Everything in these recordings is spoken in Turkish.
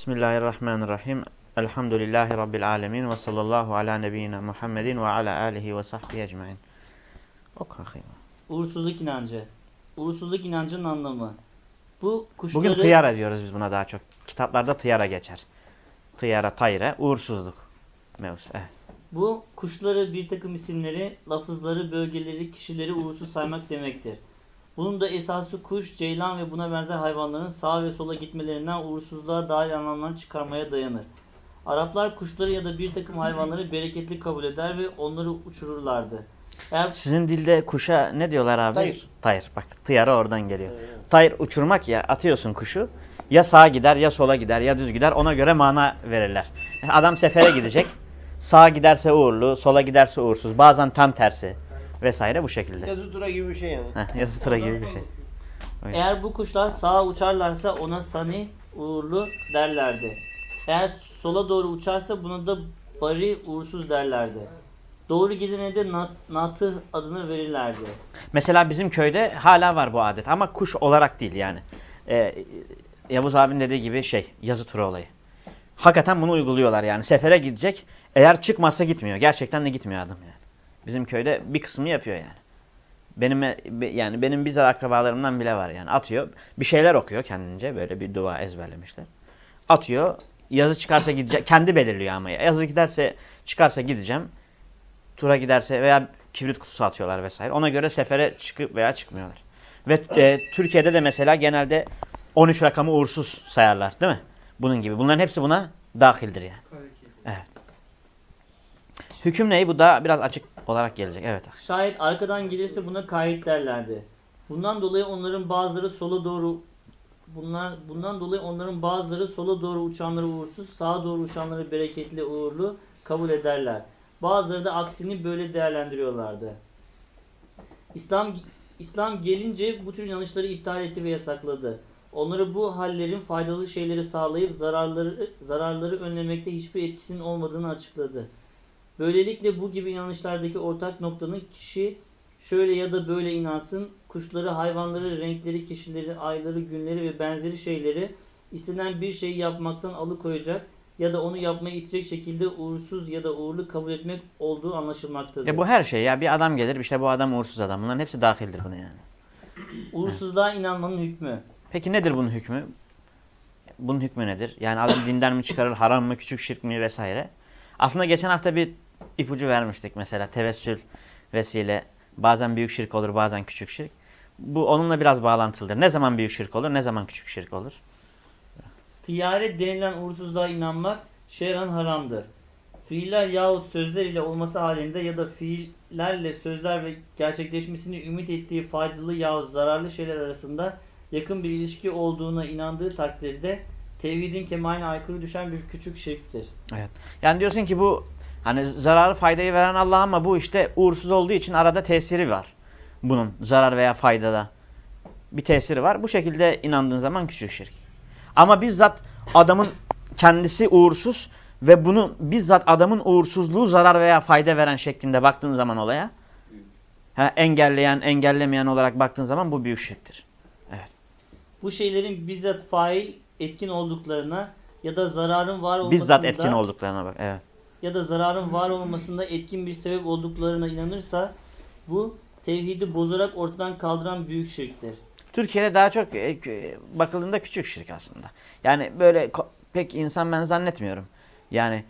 Bismillahirrahmanirrahim. Elhamdülillahi Rabbil alemin ve sallallahu ala nebiyyina Muhammedin ve ala alihi ve sahbihi ecmain. Oku bakayım. Uğursuzluk inancı. Uğursuzluk inancının anlamı. Bu kuşları... Bugün tıyara diyoruz biz buna daha çok. Kitaplarda tıyara geçer. Tıyara, tayre, uğursuzluk mevzusu. Evet. Bu kuşları bir takım isimleri, lafızları, bölgeleri, kişileri uğursuz saymak demektir. Bunun da esası kuş, ceylan ve buna benzer hayvanların sağa ve sola gitmelerinden uğursuzluğa dair anlamlar çıkarmaya dayanır. Araplar kuşları ya da bir takım hayvanları bereketli kabul eder ve onları uçururlardı. Eğer Sizin dilde kuşa ne diyorlar abi? Tayır. Tayır. Bak tıyara oradan geliyor. Tayır uçurmak ya atıyorsun kuşu. Ya sağa gider ya sola gider ya düz gider ona göre mana verirler. Adam sefere gidecek. Sağa giderse uğurlu, sola giderse uğursuz. Bazen tam tersi vesaire bu şekilde. Yazı tura gibi bir şey yani. Heh, yazı tura gibi bir şey. Eğer bu kuşlar sağa uçarlarsa ona sani uğurlu derlerdi. Eğer sola doğru uçarsa buna da bari uğursuz derlerdi. Doğru gidene de na- natih adını verirlerdi. Mesela bizim köyde hala var bu adet ama kuş olarak değil yani. Ee, Yavuz abinin dediği gibi şey yazı tura olayı. Hakikaten bunu uyguluyorlar yani. Sefere gidecek. Eğer çıkmazsa gitmiyor. Gerçekten de gitmiyor adam yani. Bizim köyde bir kısmı yapıyor yani. Benim yani benim bizzat akrabalarımdan bile var yani. Atıyor. Bir şeyler okuyor kendince. Böyle bir dua ezberlemişler. Atıyor. Yazı çıkarsa gidecek. Kendi belirliyor ama. Yazı giderse çıkarsa gideceğim. Tura giderse veya kibrit kutusu atıyorlar vesaire. Ona göre sefere çıkıp veya çıkmıyorlar. Ve e, Türkiye'de de mesela genelde 13 rakamı uğursuz sayarlar değil mi? Bunun gibi. Bunların hepsi buna dahildir yani. Evet. Hüküm neyi? Bu da biraz açık olarak gelecek. Evet. Şayet arkadan gelirse buna kayıt derlerdi. Bundan dolayı onların bazıları sola doğru bunlar bundan dolayı onların bazıları sola doğru uçanları uğursuz, sağa doğru uçanları bereketli, uğurlu kabul ederler. Bazıları da aksini böyle değerlendiriyorlardı. İslam İslam gelince bu tür inanışları iptal etti ve yasakladı. Onları bu hallerin faydalı şeyleri sağlayıp zararları zararları önlemekte hiçbir etkisinin olmadığını açıkladı. Böylelikle bu gibi inanışlardaki ortak noktanın kişi şöyle ya da böyle inansın, kuşları, hayvanları, renkleri, kişileri, ayları, günleri ve benzeri şeyleri istenen bir şeyi yapmaktan alıkoyacak ya da onu yapmaya itecek şekilde uğursuz ya da uğurlu kabul etmek olduğu anlaşılmaktadır. E bu her şey ya. Bir adam gelir işte bu adam uğursuz adam. Bunların hepsi dahildir buna yani. Uğursuzluğa inanmanın hükmü. Peki nedir bunun hükmü? Bunun hükmü nedir? Yani adam dinden mi çıkarır, haram mı, küçük şirk mi vesaire. Aslında geçen hafta bir ipucu vermiştik mesela tevessül vesile. Bazen büyük şirk olur, bazen küçük şirk. Bu onunla biraz bağlantılıdır. Ne zaman büyük şirk olur, ne zaman küçük şirk olur? Tiyaret denilen uğursuzluğa inanmak şer'an haramdır. Fiiller yahut sözler ile olması halinde ya da fiillerle sözler ve gerçekleşmesini ümit ettiği faydalı yahut zararlı şeyler arasında yakın bir ilişki olduğuna inandığı takdirde tevhidin kemaline aykırı düşen bir küçük şirktir. Evet. Yani diyorsun ki bu hani zararı faydayı veren Allah ama bu işte uğursuz olduğu için arada tesiri var. Bunun zarar veya faydada bir tesiri var. Bu şekilde inandığın zaman küçük şirk. Ama bizzat adamın kendisi uğursuz ve bunu bizzat adamın uğursuzluğu zarar veya fayda veren şeklinde baktığın zaman olaya ha, engelleyen, engellemeyen olarak baktığın zaman bu büyük şirktir. Evet. Bu şeylerin bizzat fail etkin olduklarına ya da zararın var olmasında Bizzat etkin olduklarına bak. Evet. Ya da zararın var olmasında etkin bir sebep olduklarına inanırsa bu tevhidi bozarak ortadan kaldıran büyük şirktir. Türkiye'de daha çok e, bakıldığında küçük şirk aslında. Yani böyle pek insan ben zannetmiyorum. Yani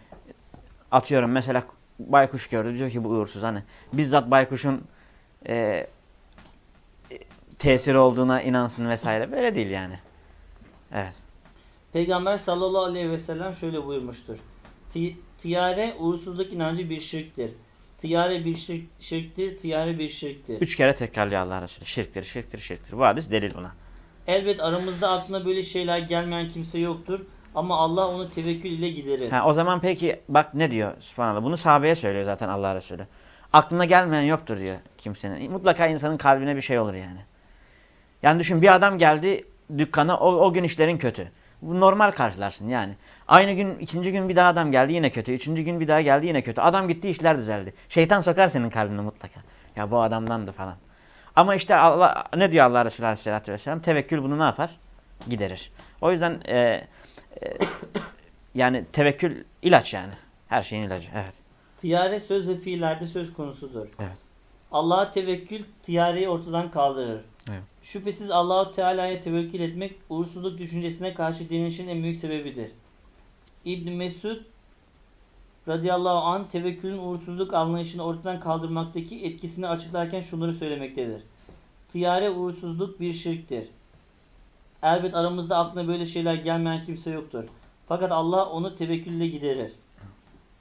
atıyorum mesela baykuş gördü diyor ki bu uğursuz. Hani bizzat baykuşun e, tesiri olduğuna inansın vesaire. Böyle değil yani. Evet. Peygamber sallallahu aleyhi ve sellem şöyle buyurmuştur. Ti- Tiyare uğursuzluk inancı bir şirktir. Tiyare bir şirk, şirktir, tiyare bir şirktir. Üç kere tekrarlıyor Allah Resulü. Şirktir, şirktir, şirktir. Bu hadis delil buna. Elbet aramızda aklına böyle şeyler gelmeyen kimse yoktur. Ama Allah onu tevekkül ile giderir. Ha, o zaman peki bak ne diyor subhanallah. Bunu sahabeye söylüyor zaten Allah Resulü. Aklına gelmeyen yoktur diyor kimsenin. Mutlaka insanın kalbine bir şey olur yani. Yani düşün bir adam geldi dükkana o, o gün işlerin kötü. Bu normal karşılarsın yani. Aynı gün ikinci gün bir daha adam geldi yine kötü. Üçüncü gün bir daha geldi yine kötü. Adam gitti işler düzeldi. Şeytan sokar senin kalbine mutlaka. Ya bu adamdandı falan. Ama işte Allah ne diyor Allah Resulü Aleyhisselatü Vesselam? Tevekkül bunu ne yapar? Giderir. O yüzden e, e, yani tevekkül ilaç yani. Her şeyin ilacı. Evet. Tiyare söz ve fiillerde söz konusudur. Evet. Allah'a tevekkül tiyareyi ortadan kaldırır. Evet. Şüphesiz Allahu Teala'ya tevekkül etmek uğursuzluk düşüncesine karşı direnişin en büyük sebebidir. İbn Mesud radıyallahu an tevekkülün uğursuzluk anlayışını ortadan kaldırmaktaki etkisini açıklarken şunları söylemektedir. Tiyare uğursuzluk bir şirktir. Elbet aramızda aklına böyle şeyler gelmeyen kimse yoktur. Fakat Allah onu tevekkülle giderir.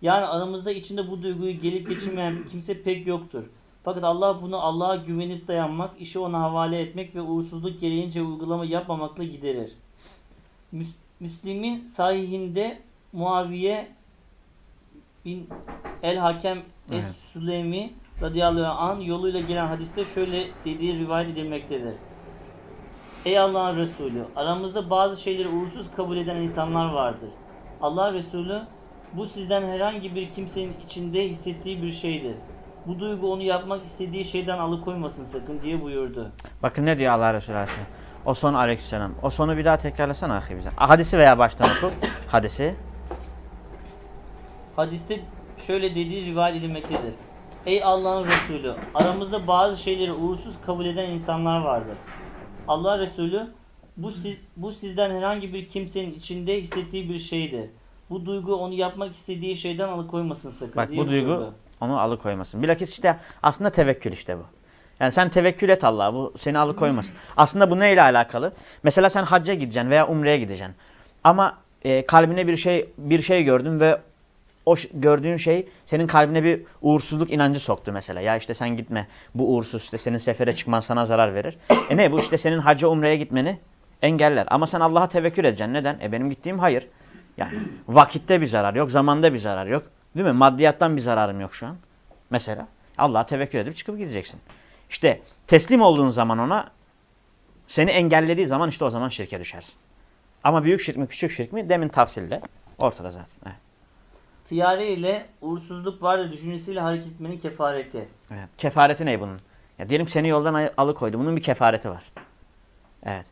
Yani aramızda içinde bu duyguyu gelip geçirmeyen kimse pek yoktur. Fakat Allah bunu Allah'a güvenip dayanmak, işi ona havale etmek ve uğursuzluk gereğince uygulama yapmamakla giderir. Müs Müslim'in sahihinde Muaviye bin El-Hakem Evet. Es-Süleymi radıyallahu an yoluyla gelen hadiste şöyle dediği rivayet edilmektedir. Ey Allah'ın Resulü, aramızda bazı şeyleri uğursuz kabul eden insanlar vardır. Allah Resulü, bu sizden herhangi bir kimsenin içinde hissettiği bir şeydir. Bu duygu onu yapmak istediği şeyden alıkoymasın sakın diye buyurdu. Bakın ne diyor Allah Resulü Aleyhisselam. O son aleykümselam. O sonu bir daha tekrarlasana ahi bize. Hadisi veya baştan oku. Hadisi. Hadiste şöyle dediği rivayet edilmektedir. Ey Allah'ın Resulü, aramızda bazı şeyleri uğursuz kabul eden insanlar vardır. Allah Resulü, bu, siz, bu sizden herhangi bir kimsenin içinde hissettiği bir şeydir. Bu duygu onu yapmak istediği şeyden alıkoymasın sakın Bak bu duygu buyurdu. Onu alıkoymasın. Bilakis işte aslında tevekkül işte bu. Yani sen tevekkül et Allah'a bu seni alıkoymasın. Aslında bu neyle alakalı? Mesela sen hacca gideceksin veya umreye gideceksin. Ama e, kalbine bir şey bir şey gördün ve o gördüğün şey senin kalbine bir uğursuzluk inancı soktu mesela. Ya işte sen gitme bu uğursuz işte senin sefere çıkman sana zarar verir. E ne bu işte senin hacca umreye gitmeni engeller. Ama sen Allah'a tevekkül edeceksin. Neden? E benim gittiğim hayır. Yani vakitte bir zarar yok, zamanda bir zarar yok. Değil mi? Maddiyattan bir zararım yok şu an. Mesela Allah'a tevekkül edip çıkıp gideceksin. İşte teslim olduğun zaman ona seni engellediği zaman işte o zaman şirke düşersin. Ama büyük şirk mi küçük şirk mi demin tavsille ortada zaten. Evet. Tiyare ile uğursuzluk var ya düşüncesiyle hareket etmenin kefareti. Evet. Kefareti ne bunun? Ya diyelim seni yoldan alıkoydu. Bunun bir kefareti var. Evet.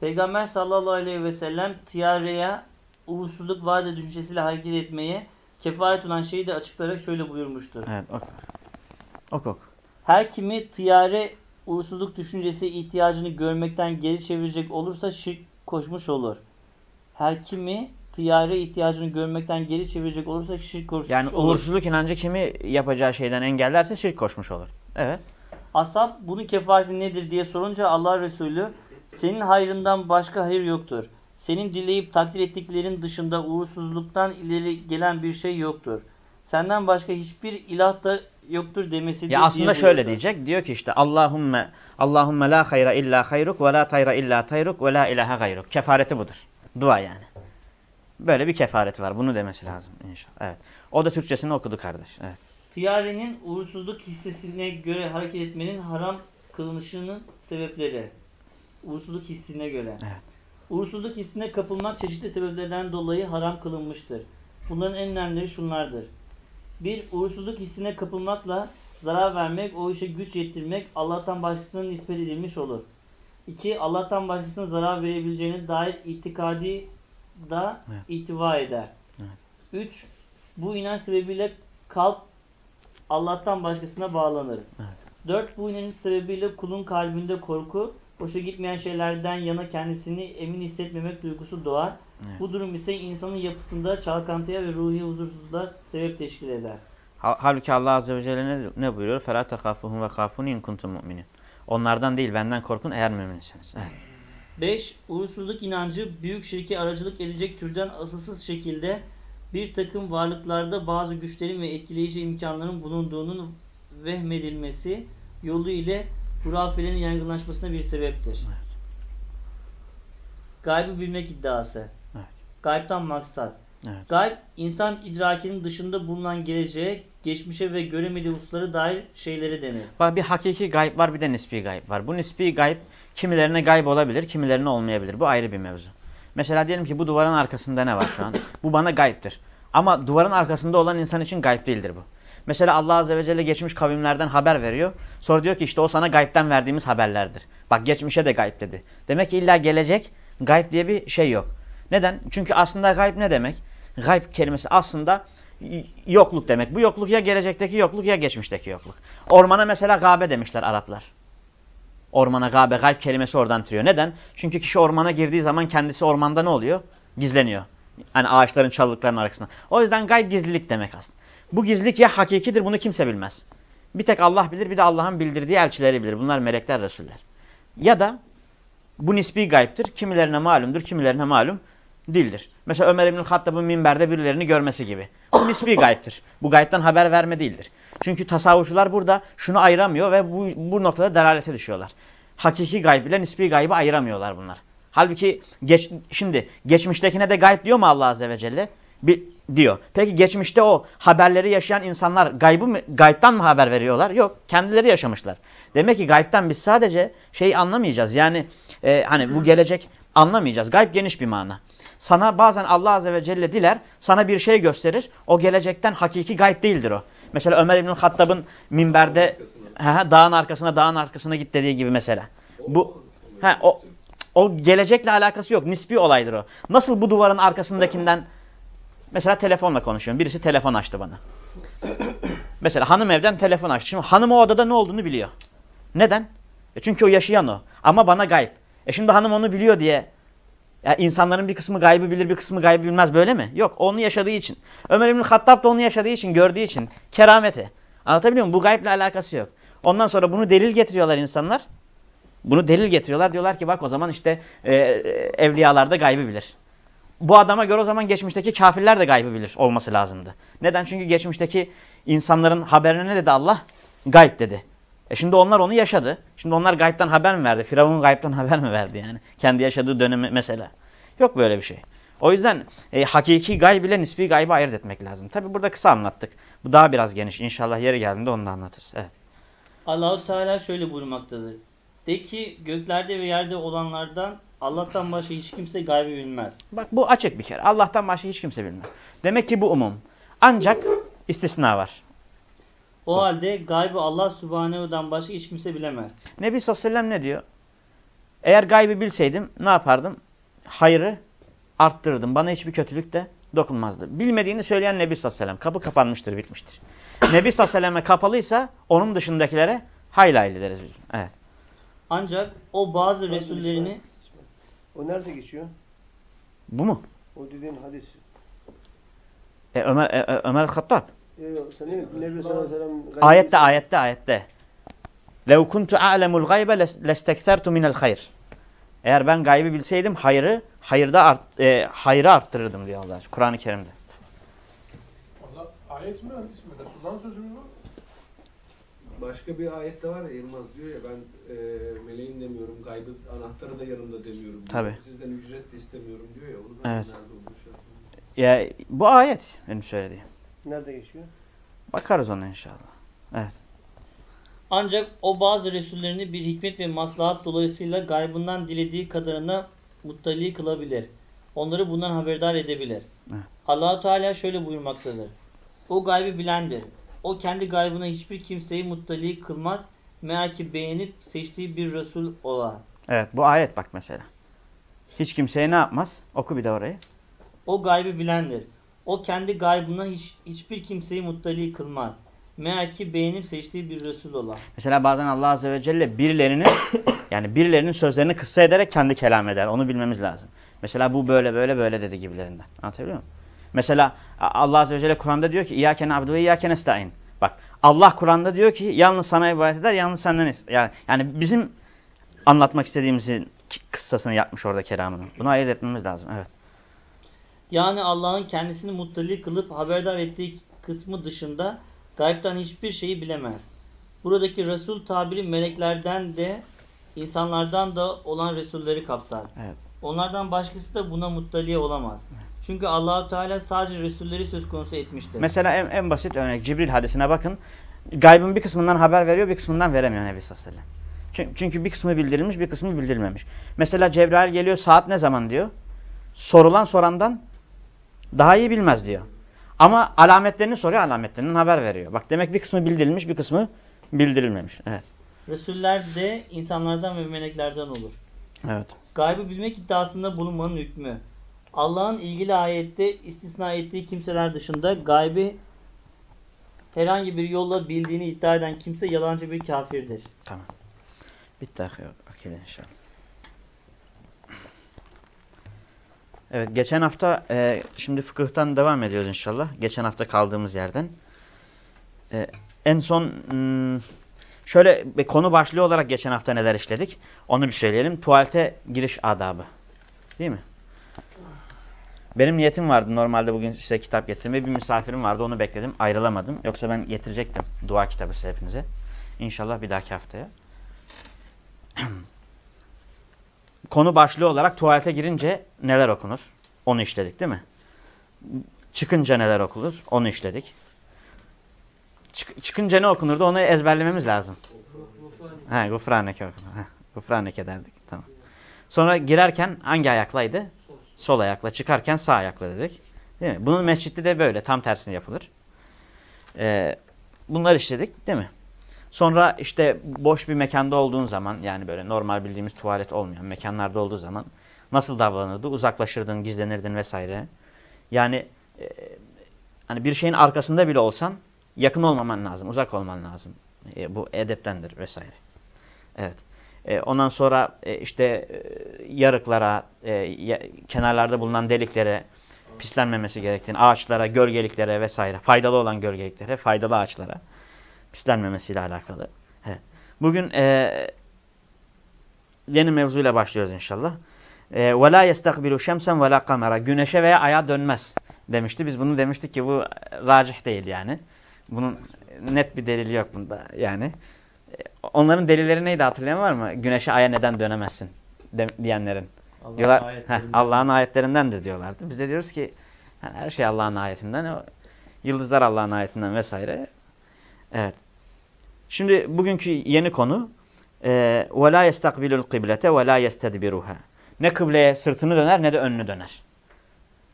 Peygamber sallallahu aleyhi ve sellem tiyareye uğursuzluk var ya düşüncesiyle hareket etmeye kefaret olan şeyi de açıklayarak şöyle buyurmuştur. Evet. Ok. Ok ok. Her kimi tiyare uğursuzluk düşüncesi ihtiyacını görmekten geri çevirecek olursa şirk koşmuş olur. Her kimi tiyare ihtiyacını görmekten geri çevirecek olursa şirk koşmuş Yani olur. uğursuzluk inancı kimi yapacağı şeyden engellerse şirk koşmuş olur. Evet. Ashab bunun kefareti nedir diye sorunca Allah Resulü senin hayrından başka hayır yoktur. Senin dileyip takdir ettiklerin dışında uğursuzluktan ileri gelen bir şey yoktur. Senden başka hiçbir ilah da yoktur demesidir Ya aslında şöyle buyurdu. diyecek. Diyor ki işte Allahümme Allahümme la hayra illa hayruk ve la tayra illa tayruk ve la ilahe gayruk. Kefareti budur. Dua yani. Böyle bir kefareti var. Bunu demesi lazım inşallah. Evet. O da Türkçesini okudu kardeş. Evet. Tiyarenin uğursuzluk hissesine göre hareket etmenin haram kılınışının sebepleri. Uğursuzluk hissine göre. Evet. Uğursuzluk hissine kapılmak çeşitli sebeplerden dolayı haram kılınmıştır. Bunların en önemlileri şunlardır. Bir, uğursuzluk hissine kapılmakla zarar vermek, o işe güç yettirmek Allah'tan başkasına nispet edilmiş olur. İki, Allah'tan başkasına zarar verebileceğine dair itikadi da Evet. ihtiva eder. Evet. Üç, bu inanç sebebiyle kalp Allah'tan başkasına bağlanır. Evet. Dört, bu inanç sebebiyle kulun kalbinde korku, hoşa gitmeyen şeylerden yana kendisini emin hissetmemek duygusu doğar. Evet. Bu durum ise insanın yapısında çalkantıya ve ruhi huzursuzluğa sebep teşkil eder. Ha- Halbuki Allah Azze ve Celle ne, ne buyuruyor? فَلَا تَخَافُهُمْ وَخَافُونَ in kuntum mu'minin. Onlardan değil benden korkun eğer müminsiniz. Evet. 5. Uğursuzluk inancı büyük şirke aracılık edecek türden asılsız şekilde bir takım varlıklarda bazı güçlerin ve etkileyici imkanların bulunduğunun vehmedilmesi yolu ile hurafelerin yaygınlaşmasına bir sebeptir. Evet. Gaybı bilmek iddiası. Evet. Gaybtan maksat. Evet. Gayb, insan idrakinin dışında bulunan geleceğe, geçmişe ve göremediği hususlara dair şeyleri denir. Bak bir hakiki gayb var bir de nispi gayb var. Bu nispi gayb kimilerine gayb olabilir, kimilerine olmayabilir. Bu ayrı bir mevzu. Mesela diyelim ki bu duvarın arkasında ne var şu an? Bu bana gayiptir. Ama duvarın arkasında olan insan için gayb değildir bu. Mesela Allah Azze ve Celle geçmiş kavimlerden haber veriyor. Sonra diyor ki işte o sana gaybten verdiğimiz haberlerdir. Bak geçmişe de gayb dedi. Demek ki illa gelecek gayb diye bir şey yok. Neden? Çünkü aslında gayb ne demek? Gayb kelimesi aslında yokluk demek. Bu yokluk ya gelecekteki yokluk ya geçmişteki yokluk. Ormana mesela gabe demişler Araplar. Ormana gabe, gayb kelimesi oradan türüyor. Neden? Çünkü kişi ormana girdiği zaman kendisi ormanda ne oluyor? Gizleniyor. Hani ağaçların çalılıkların arasında. O yüzden gayb gizlilik demek aslında. Bu gizlilik ya hakikidir bunu kimse bilmez. Bir tek Allah bilir bir de Allah'ın bildirdiği elçileri bilir. Bunlar melekler, resuller. Ya da bu nispi gayiptir. Kimilerine malumdur, kimilerine malum değildir. Mesela Ömer İbn-i Hattab'ın minberde birilerini görmesi gibi. Bu nispi gayiptir. Bu gayipten haber verme değildir. Çünkü tasavvufçular burada şunu ayıramıyor ve bu, bu noktada delalete düşüyorlar. Hakiki gayb ile nispi gaybı ayıramıyorlar bunlar. Halbuki geç, şimdi geçmiştekine de gayb diyor mu Allah Azze ve Celle? Bir, diyor. Peki geçmişte o haberleri yaşayan insanlar gaybı mı, gaybtan mı haber veriyorlar? Yok. Kendileri yaşamışlar. Demek ki gaybtan biz sadece şeyi anlamayacağız. Yani e, hani bu gelecek anlamayacağız. Gayb geniş bir mana. Sana bazen Allah Azze ve Celle diler, sana bir şey gösterir. O gelecekten hakiki gayb değildir o. Mesela Ömer İbn Hattab'ın minberde he, dağın arkasına dağın arkasına git dediği gibi mesela. Bu he, o o gelecekle alakası yok. Nispi olaydır o. Nasıl bu duvarın arkasındakinden mesela telefonla konuşuyorum. Birisi telefon açtı bana. mesela hanım evden telefon açtı. Şimdi hanım o odada ne olduğunu biliyor. Neden? E çünkü o yaşayan o. Ama bana gayb. E şimdi hanım onu biliyor diye ya insanların bir kısmı gaybı bilir, bir kısmı gaybı bilmez böyle mi? Yok, onu yaşadığı için. Ömer İbn Hattab da onu yaşadığı için, gördüğü için. Kerameti. Anlatabiliyor muyum? Bu gayble alakası yok. Ondan sonra bunu delil getiriyorlar insanlar. Bunu delil getiriyorlar. Diyorlar ki bak o zaman işte e, evliyalar da gaybı bilir. Bu adama göre o zaman geçmişteki kafirler de gaybı bilir olması lazımdı. Neden? Çünkü geçmişteki insanların haberine ne dedi Allah? Gayb dedi. E şimdi onlar onu yaşadı. Şimdi onlar gaybtan haber mi verdi? Firavun gaybtan haber mi verdi yani? Kendi yaşadığı dönemi mesela. Yok böyle bir şey. O yüzden e, hakiki gayb ile nispi gaybı ayırt etmek lazım. Tabi burada kısa anlattık. Bu daha biraz geniş. İnşallah yeri geldiğinde onu da anlatırız. Evet. Allahu Teala şöyle buyurmaktadır. De ki göklerde ve yerde olanlardan Allah'tan başka hiç kimse gaybı bilmez. Bak bu açık bir kere. Allah'tan başka hiç kimse bilmez. Demek ki bu umum. Ancak istisna var. O halde gaybı Allah Subhanehu'dan başka hiç kimse bilemez. Nebi sallallahu aleyhi ve sellem ne diyor? Eğer gaybı bilseydim ne yapardım? Hayrı arttırırdım. Bana hiçbir kötülük de dokunmazdı. Bilmediğini söyleyen Nebi sallallahu aleyhi ve sellem. Kapı kapanmıştır, bitmiştir. Nebi sallallahu aleyhi ve selleme kapalıysa onun dışındakilere hayli deriz biz. Evet. Ancak o bazı Resullerini o nerede geçiyor? Bu mu? O dediğin hadis. E, Ömer e, e Ömer Hattab. E, ayette ayette ayette. Lev kuntu a'lemul gaybe lesteksertu minel hayr. Eğer ben gaybi bilseydim hayrı hayırda art, e, hayrı arttırırdım diyor Allah Kur'an-ı Kerim'de. Orada ayet mi hadis mi? Resulullah'ın sözü mü? Başka bir ayette var ya Yılmaz diyor ya ben e, meleğin demiyorum, gaybı anahtarı da yanımda demiyorum. Diyor. Tabii. Sizden ücret de istemiyorum diyor ya. Onu ben Evet. Ya, bu ayet benim söylediğim. Nerede geçiyor? Bakarız ona inşallah. Evet. ancak o bazı Resullerini bir hikmet ve maslahat dolayısıyla gaybından dilediği kadarına muttali kılabilir. Onları bundan haberdar edebilir. Evet. Allahu Teala şöyle buyurmaktadır. O gaybı bilendir. O kendi gaybına hiçbir kimseyi muttali kılmaz. Meğer ki beğenip seçtiği bir Resul ola. Evet bu ayet bak mesela. Hiç kimseye ne yapmaz? Oku bir de orayı. O gaybı bilendir. O kendi gaybına hiç, hiçbir kimseyi muttali kılmaz. Meğer ki beğenip seçtiği bir Resul ola. Mesela bazen Allah Azze ve Celle birilerinin yani birilerinin sözlerini kıssa ederek kendi kelam eder. Onu bilmemiz lazım. Mesela bu böyle böyle böyle dedi gibilerinden. Anlatabiliyor muyum? Mesela Allah Azze ve Celle Kur'an'da diyor ki İyyâken abdu ve iyyâken esta'in. Bak Allah Kur'an'da diyor ki yalnız sana ibadet eder, yalnız senden is- yani, yani bizim anlatmak istediğimizin kıssasını yapmış orada kelamını. Bunu ayırt etmemiz lazım. Evet. Yani Allah'ın kendisini muttali kılıp haberdar ettiği kısmı dışında gaybtan hiçbir şeyi bilemez. Buradaki Resul tabiri meleklerden de insanlardan da olan Resulleri kapsar. Evet. Onlardan başkası da buna muttali olamaz. Çünkü Allahu Teala sadece Resulleri söz konusu etmiştir. Mesela en, en basit örnek Cibril hadisine bakın. Gaybın bir kısmından haber veriyor, bir kısmından veremiyor Nebi sallallahu aleyhi ve sellem. Çünkü, çünkü bir kısmı bildirilmiş, bir kısmı bildirilmemiş. Mesela Cebrail geliyor, saat ne zaman diyor? Sorulan sorandan daha iyi bilmez diyor. Ama alametlerini soruyor, alametlerinden haber veriyor. Bak demek bir kısmı bildirilmiş, bir kısmı bildirilmemiş. Evet. Resuller de insanlardan ve meleklerden olur. Evet. Gaybı bilmek iddiasında bulunmanın hükmü. Allah'ın ilgili ayette istisna ettiği kimseler dışında gaybi herhangi bir yolla bildiğini iddia eden kimse yalancı bir kafirdir. Tamam. Bitti. Akide inşallah. Evet geçen hafta e, şimdi fıkıhtan devam ediyoruz inşallah. Geçen hafta kaldığımız yerden. E, en son hmm, şöyle bir konu başlığı olarak geçen hafta neler işledik? Onu bir söyleyelim. Tuvalete giriş adabı. Değil mi? Benim niyetim vardı normalde bugün size kitap getirmeye. Bir misafirim vardı onu bekledim. Ayrılamadım. Yoksa ben getirecektim dua kitabı hepinize. İnşallah bir dahaki haftaya. Konu başlığı olarak tuvalete girince neler okunur? Onu işledik değil mi? Çıkınca neler okunur? Onu işledik. Çık çıkınca ne okunurdu? Onu ezberlememiz lazım. Gufraneke okunur. Gufraneke derdik. Tamam. Sonra girerken hangi ayaklaydı? Sol ayakla. Çıkarken sağ ayakla dedik. Değil mi? Bunun mescitte de böyle. Tam tersini yapılır. Ee, bunları işledik değil mi? Sonra işte boş bir mekanda olduğun zaman yani böyle normal bildiğimiz tuvalet olmayan mekanlarda olduğu zaman nasıl davranırdı? Uzaklaşırdın, gizlenirdin vesaire. Yani e, hani bir şeyin arkasında bile olsan yakın olmaman lazım, uzak olman lazım. E, bu edeptendir vesaire. Evet. E, ondan sonra e, işte e, yarıklara, e, ya, kenarlarda bulunan deliklere pislenmemesi gerektiğini, ağaçlara, gölgeliklere vesaire, faydalı olan gölgeliklere, faydalı ağaçlara pislenmemesiyle alakalı. He. Bugün e, yeni mevzuyla başlıyoruz inşallah. وَلَا يَسْتَقْبِلُ شَمْسًا وَلَا قَمَرًا Güneşe veya aya dönmez demişti. Biz bunu demiştik ki bu racih değil yani. Bunun net bir delili yok bunda yani. Onların delilleri neydi hatırlayan var mı? Güneşe aya neden dönemezsin de, diyenlerin. Allah'ın Diyorlar, ayetlerinden. Allah'ın ayetlerindendir diyorlardı. Biz de diyoruz ki yani her şey Allah'ın ayetinden. O, yıldızlar Allah'ın ayetinden vesaire. Evet. Şimdi bugünkü yeni konu وَلَا يَسْتَقْبِلُ الْقِبْلَةَ وَلَا يَسْتَدْبِرُهَا Ne kıbleye sırtını döner ne de önünü döner.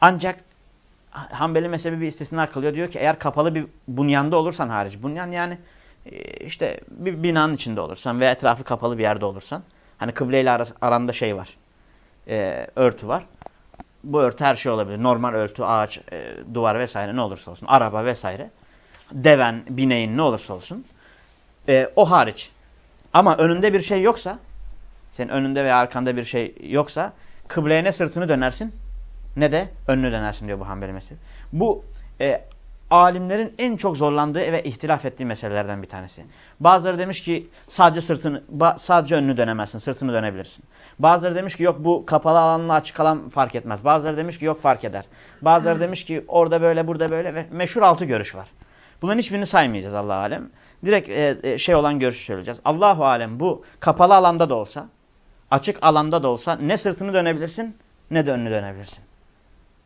Ancak Hanbeli mezhebi bir istisna kılıyor. Diyor ki eğer kapalı bir bunyanda olursan hariç. Bunyan yani e, işte bir binanın içinde olursan ve etrafı kapalı bir yerde olursan. Hani kıbleyle aranda şey var. E, örtü var. Bu örtü her şey olabilir. Normal örtü, ağaç, e, duvar vesaire ne olursa olsun. Araba vesaire. Deven, bineğin ne olursa olsun. E, o hariç. Ama önünde bir şey yoksa, senin önünde veya arkanda bir şey yoksa, kıbleye ne sırtını dönersin ne de önünü dönersin diyor bu Hanbeli mezhebi. Bu e, alimlerin en çok zorlandığı ve ihtilaf ettiği meselelerden bir tanesi. Bazıları demiş ki sadece sırtını, sadece önünü dönemezsin, sırtını dönebilirsin. Bazıları demiş ki yok bu kapalı alanla açık alan fark etmez. Bazıları demiş ki yok fark eder. Bazıları demiş ki orada böyle, burada böyle ve meşhur altı görüş var. Bunların hiçbirini saymayacağız Allah alem. Direkt e, şey olan görüşü söyleyeceğiz. Allahu alem bu kapalı alanda da olsa, açık alanda da olsa ne sırtını dönebilirsin ne de önünü dönebilirsin.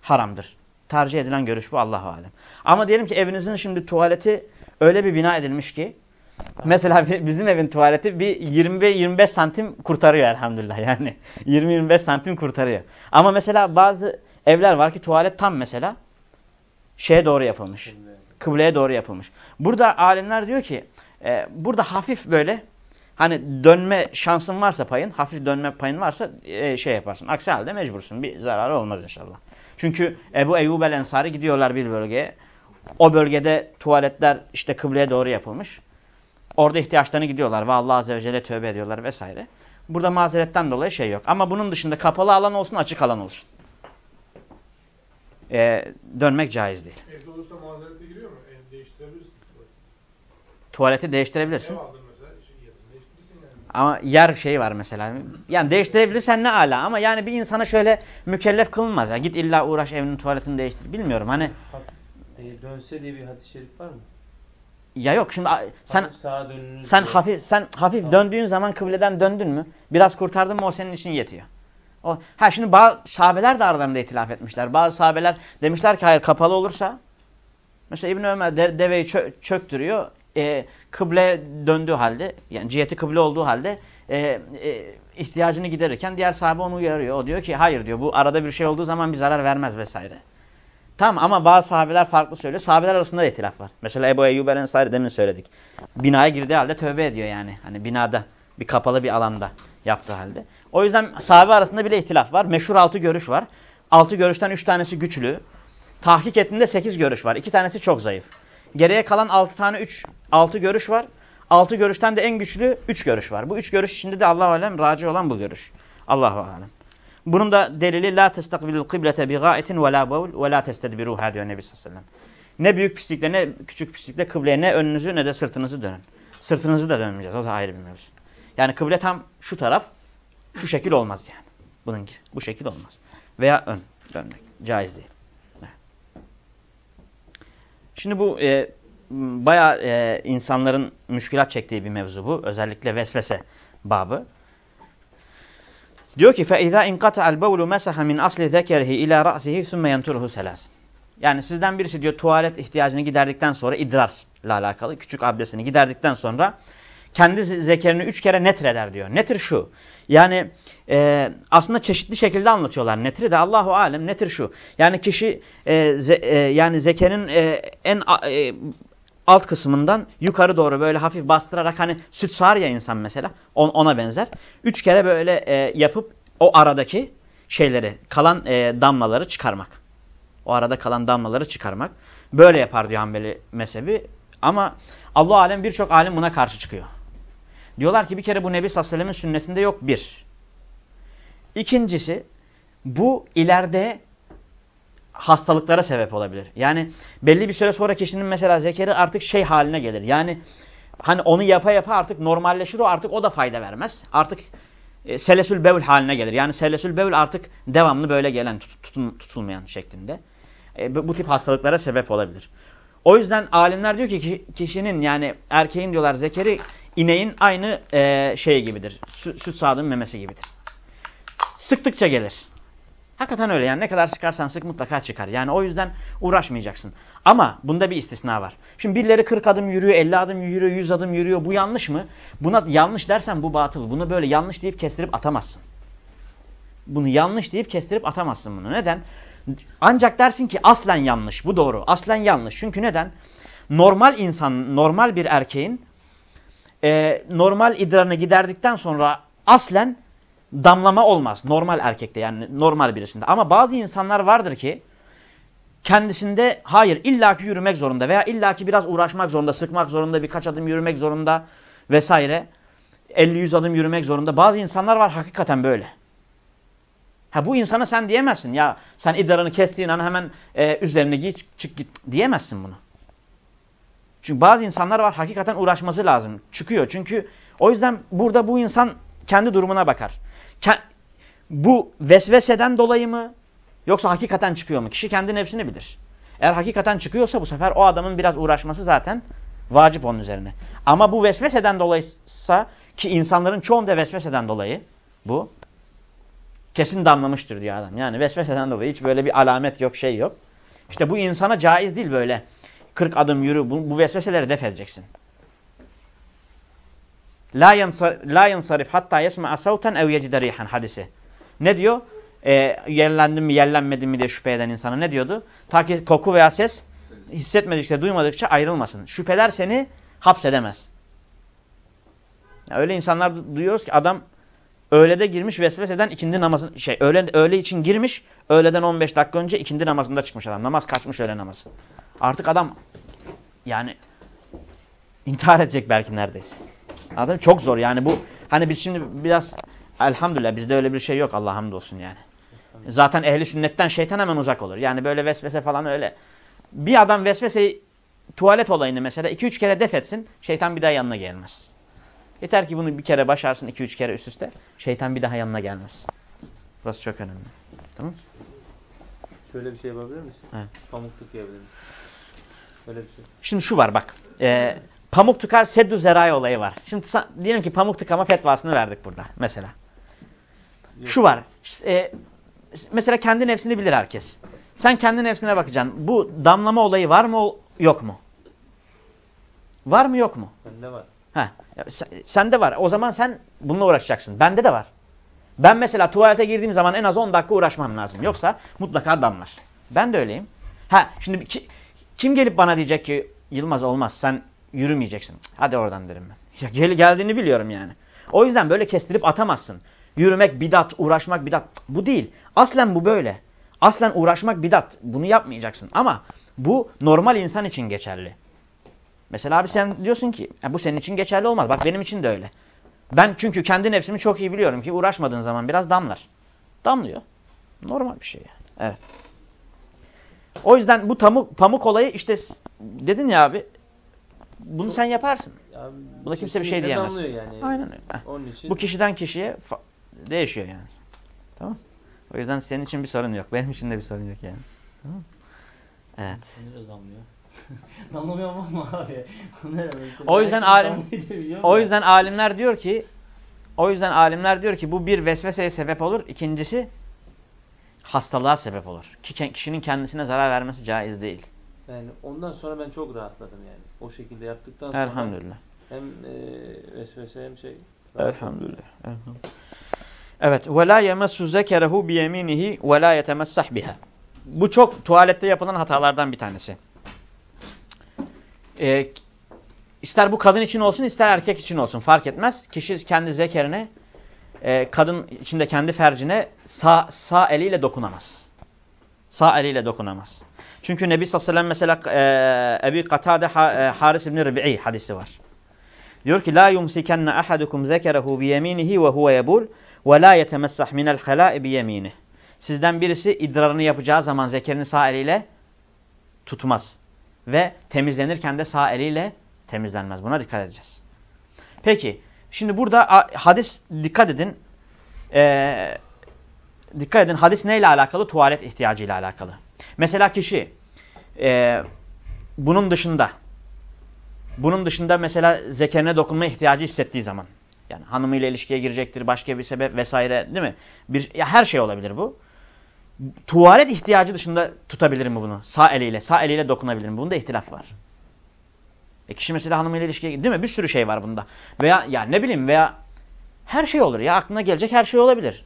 Haramdır. Tercih edilen görüş bu Allahu alem. Ama diyelim ki evinizin şimdi tuvaleti öyle bir bina edilmiş ki mesela bizim evin tuvaleti bir 20-25 santim kurtarıyor elhamdülillah yani. 20-25 santim kurtarıyor. Ama mesela bazı evler var ki tuvalet tam mesela şeye doğru yapılmış. Kıbleye doğru yapılmış. Burada alimler diyor ki e, burada hafif böyle hani dönme şansın varsa payın, hafif dönme payın varsa e, şey yaparsın. Aksi halde mecbursun. Bir zararı olmaz inşallah. Çünkü Ebu Eyyub el Ensari gidiyorlar bir bölgeye. O bölgede tuvaletler işte kıbleye doğru yapılmış. Orada ihtiyaçlarını gidiyorlar ve Allah Azze ve Celle tövbe ediyorlar vesaire. Burada mazeretten dolayı şey yok. Ama bunun dışında kapalı alan olsun, açık alan olsun. Ee, dönmek caiz değil. Evde olursa mazerete giriyor mu? Ev değiştirebilirsin. Tuvaleti değiştirebilirsin. Ev aldın mesela, şey yerini değiştirirsin yani. Ama yer şey var mesela. Yani değiştirebilirsen ne ala ama yani bir insana şöyle mükellef kılınmaz. Ya. Git illa uğraş evinin tuvaletini değiştir. Bilmiyorum hani. E, dönse diye bir hadis-i şerif var mı? Ya yok şimdi sen Hafif sen diye. hafif sen hafif Tamam. döndüğün zaman kıbleden döndün mü? Biraz kurtardın mı o senin için yetiyor. O, ha şimdi bazı sahabeler de aralarında itilaf etmişler. Bazı sahabeler demişler ki hayır kapalı olursa mesela İbn Ömer de, deveyi çö, çöktürüyor. E, kıble döndüğü halde yani ciheti kıble olduğu halde e, e, ihtiyacını giderirken diğer sahabe onu uyarıyor. O diyor ki hayır diyor bu arada bir şey olduğu zaman bir zarar vermez vesaire. Tamam ama bazı sahabeler farklı söylüyor. Sahabeler arasında da itilaf var. Mesela Ebu Eyyub el Ensari demin söyledik. Binaya girdiği halde tövbe ediyor yani. Hani binada bir kapalı bir alanda yaptığı halde. O yüzden sahabe arasında bile ihtilaf var. Meşhur altı görüş var. Altı görüşten üç tanesi güçlü. Tahkik ettiğinde sekiz görüş var. İki tanesi çok zayıf. Geriye kalan altı tane üç, altı görüş var. Altı görüşten de en güçlü üç görüş var. Bu üç görüş içinde de Allah-u Alem raci olan bu görüş. Allahu Alem. Bunun da delili la testakbilul kıblete bi gaitin ve la bavul ve la testedbiruha diyor Nebi sallallahu aleyhi ve sellem. Ne büyük pislikle ne küçük pislikle kıbleye ne önünüzü ne de sırtınızı dönün. Sırtınızı da dönmeyeceğiz. O da ayrı bir mevzu. Yani kıble tam şu taraf şu şekil olmaz yani. Bununki. Bu şekil olmaz. Veya ön dönmek. Caiz değil. Evet. Şimdi bu e, bayağı e, insanların müşkilat çektiği bir mevzu bu. Özellikle vesvese babı. Diyor ki فَاِذَا اِنْقَطَعَ الْبَوْلُ مَسَحَ مِنْ أَصْلِ ذَكَرِهِ اِلَى رَأْسِهِ ثُمَّ يَنْتُرُهُ سَلَاسٍ Yani sizden birisi diyor tuvalet ihtiyacını giderdikten sonra idrarla alakalı küçük abdestini giderdikten sonra kendi zekerini üç kere netreder diyor. Netir şu. Yani e, aslında çeşitli şekilde anlatıyorlar. Netri de Allahu alem netir şu. Yani kişi e, ze, e, yani zekenin e, en e, alt kısmından yukarı doğru böyle hafif bastırarak hani süt sağar ya insan mesela on, ona benzer. Üç kere böyle e, yapıp o aradaki şeyleri kalan e, damlaları çıkarmak. O arada kalan damlaları çıkarmak. Böyle yapar diyor Hanbeli mezhebi. Ama Allah alem birçok alim buna karşı çıkıyor. Diyorlar ki bir kere bu Nebi sellemin sünnetinde yok bir. İkincisi bu ileride hastalıklara sebep olabilir. Yani belli bir süre sonra kişinin mesela zekeri artık şey haline gelir. Yani hani onu yapa yapa artık normalleşir o artık o da fayda vermez. Artık e, selesül bevl haline gelir. Yani selesül bevl artık devamlı böyle gelen tut, tutun, tutulmayan şeklinde. E, bu tip hastalıklara sebep olabilir. O yüzden alimler diyor ki kişinin yani erkeğin diyorlar zekeri ineğin aynı e, şey gibidir. Süt, sağdığın memesi gibidir. Sıktıkça gelir. Hakikaten öyle yani ne kadar sıkarsan sık mutlaka çıkar. Yani o yüzden uğraşmayacaksın. Ama bunda bir istisna var. Şimdi birileri 40 adım yürüyor, 50 adım yürüyor, 100 adım yürüyor. Bu yanlış mı? Buna yanlış dersen bu batıl. Bunu böyle yanlış deyip kestirip atamazsın. Bunu yanlış deyip kestirip atamazsın bunu. Neden? Ancak dersin ki aslen yanlış. Bu doğru. Aslen yanlış. Çünkü neden? Normal insan, normal bir erkeğin e, normal idrarını giderdikten sonra aslen damlama olmaz. Normal erkekte yani normal birisinde. Ama bazı insanlar vardır ki kendisinde hayır illaki yürümek zorunda veya illaki biraz uğraşmak zorunda, sıkmak zorunda, birkaç adım yürümek zorunda vesaire. 50-100 adım yürümek zorunda. Bazı insanlar var hakikaten böyle. Ha bu insana sen diyemezsin ya sen idrarını kestiğin an hemen e, üzerine giy çık git diyemezsin bunu. Çünkü bazı insanlar var hakikaten uğraşması lazım. Çıkıyor çünkü o yüzden burada bu insan kendi durumuna bakar. Bu vesveseden dolayı mı yoksa hakikaten çıkıyor mu? Kişi kendi nefsini bilir. Eğer hakikaten çıkıyorsa bu sefer o adamın biraz uğraşması zaten vacip onun üzerine. Ama bu vesveseden dolayıysa ki insanların çoğunda vesveseden dolayı bu kesin damlamıştır diyor adam. Yani vesveseden dolayı hiç böyle bir alamet yok şey yok. İşte bu insana caiz değil böyle 40 adım yürü bu, bu vesveseleri def edeceksin. La yansarif hatta yesma'a savten ev yecide rihan hadisi. Ne diyor? E, yerlendim mi yerlenmedim mi diye şüphe eden insana ne diyordu? Ta ki koku veya ses hissetmedikçe duymadıkça ayrılmasın. Şüpheler seni hapsedemez. Ya öyle insanlar duyuyoruz ki adam öğlede girmiş vesveseden ikindi namazın şey öğle, öğle için girmiş öğleden 15 dakika önce ikindi namazında çıkmış adam. Namaz kaçmış öğle namazı. Artık adam yani intihar edecek belki neredeyse. Anladın mı? Çok zor yani bu. Hani biz şimdi biraz elhamdülillah bizde öyle bir şey yok Allah hamdolsun yani. Zaten ehli sünnetten şeytan hemen uzak olur. Yani böyle vesvese falan öyle. Bir adam vesveseyi tuvalet olayını mesela 2-3 kere def etsin şeytan bir daha yanına gelmez. Yeter ki bunu bir kere başarsın 2-3 kere üst üste şeytan bir daha yanına gelmez. Burası çok önemli. Tamam Şöyle bir şey yapabilir misin? Evet. Pamuk tıkayabilir misin? Öyle bir şey. Şimdi şu var bak. E, pamuk tıkar seddu zerai olayı var. Şimdi diyelim ki pamuk tıkama fetvasını verdik burada mesela. Yok. Şu var. E, mesela kendi nefsini bilir herkes. Sen kendi nefsine bakacaksın. Bu damlama olayı var mı yok mu? Var mı yok mu? Bende var. Ha, sende var. O zaman sen bununla uğraşacaksın. Bende de var. Ben mesela tuvalete girdiğim zaman en az 10 dakika uğraşmam lazım. Yoksa mutlaka damlar. Ben de öyleyim. Ha şimdi ki, kim gelip bana diyecek ki Yılmaz olmaz sen yürümeyeceksin. Hadi oradan derim ben. Ya gel geldiğini biliyorum yani. O yüzden böyle kestirip atamazsın. Yürümek bidat, uğraşmak bidat. Bu değil. Aslen bu böyle. Aslen uğraşmak bidat. Bunu yapmayacaksın. Ama bu normal insan için geçerli. Mesela abi sen diyorsun ki "Ya bu senin için geçerli olmaz. Bak benim için de öyle. Ben çünkü kendi nefsimi çok iyi biliyorum ki uğraşmadığın zaman biraz damlar. Damlıyor. Normal bir şey yani. Evet. O yüzden bu pamuk, pamuk olayı işte dedin ya abi bunu Çok- sen yaparsın. Ya, Buna kimse bir şey diyemez. damlıyor Yani. Aynen öyle. Onun için Bu kişiden kişiye değişiyor yani. Tamam. O yüzden senin için bir sorun yok. Benim için de bir sorun yok yani. Tamam. Evet. Damlıyor? Damlamıyor mu abi? O yüzden alim- biliyorum O yüzden alimler diyor ki o yüzden alimler diyor ki bu bir vesveseye sebep olur. İkincisi hastalığa sebep olur. Ki kişinin kendisine zarar vermesi caiz değil. yani ondan sonra ben çok rahatladım yani. O şekilde yaptıktan sonra Elhamdülillah. hem e, vesvese hem şey. Elhamdülillah. Elhamdülillah. Evet. Ve la yemessu zekerehu bi yeminihi ve la yetemessah biha. Bu çok tuvalette yapılan hatalardan bir tanesi. Ee, ister bu kadın için olsun ister erkek için olsun fark etmez. Kişi kendi zekerine e, kadın içinde kendi fercine sağ, sağ eliyle dokunamaz. Sağ eliyle dokunamaz. Çünkü Nebi sallallahu aleyhi ve sellem mesela e, Ebi Katade ha, e, Haris ibn Rib'i hadisi var. Diyor ki la yumsikanna ahadukum zekerehu bi yeminihi ve huve yebul ve la yetemessah minel hala'i bi yeminih. Sizden birisi idrarını yapacağı zaman zekerini sağ eliyle tutmaz. Ve temizlenirken de sağ eliyle temizlenmez. Buna dikkat edeceğiz. Peki. Şimdi burada hadis dikkat edin. Ee, dikkat edin. Hadis neyle alakalı? Tuvalet ihtiyacıyla alakalı. Mesela kişi e, bunun dışında bunun dışında mesela zekerine dokunma ihtiyacı hissettiği zaman yani hanımıyla ilişkiye girecektir başka bir sebep vesaire değil mi? Bir ya her şey olabilir bu. Tuvalet ihtiyacı dışında tutabilir mi bunu? Sağ eliyle, sağ eliyle dokunabilir mi? Bunda ihtilaf var. E kişi mesela hanımıyla ilişkiye değil mi? Bir sürü şey var bunda. Veya ya ne bileyim veya her şey olur ya aklına gelecek her şey olabilir.